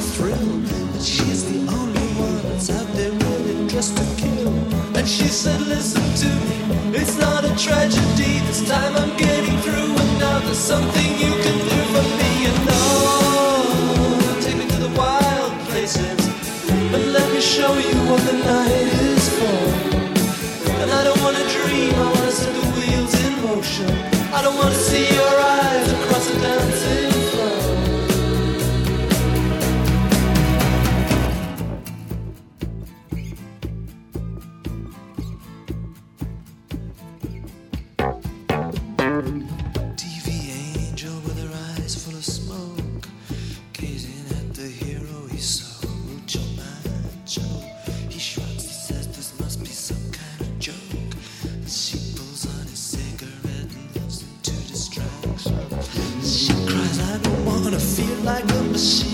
that she's the only one out there really dressed to kill. And she said, Listen to me, it's not a tragedy. This time I'm getting through, and now there's something you can do for me. And oh, take me to the wild places, let me show you what the night. feel like a machine.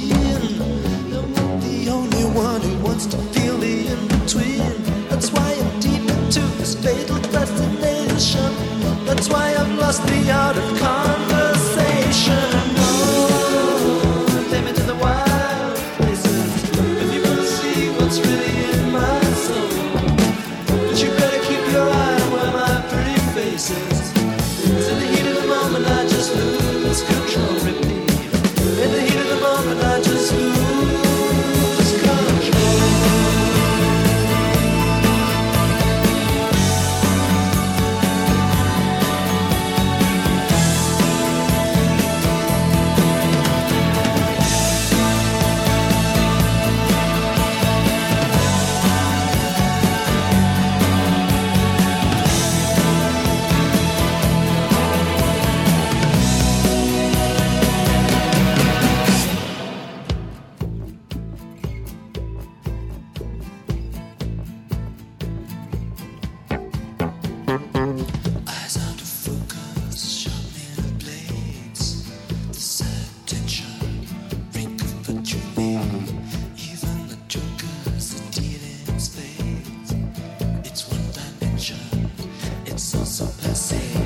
sans s'en passer.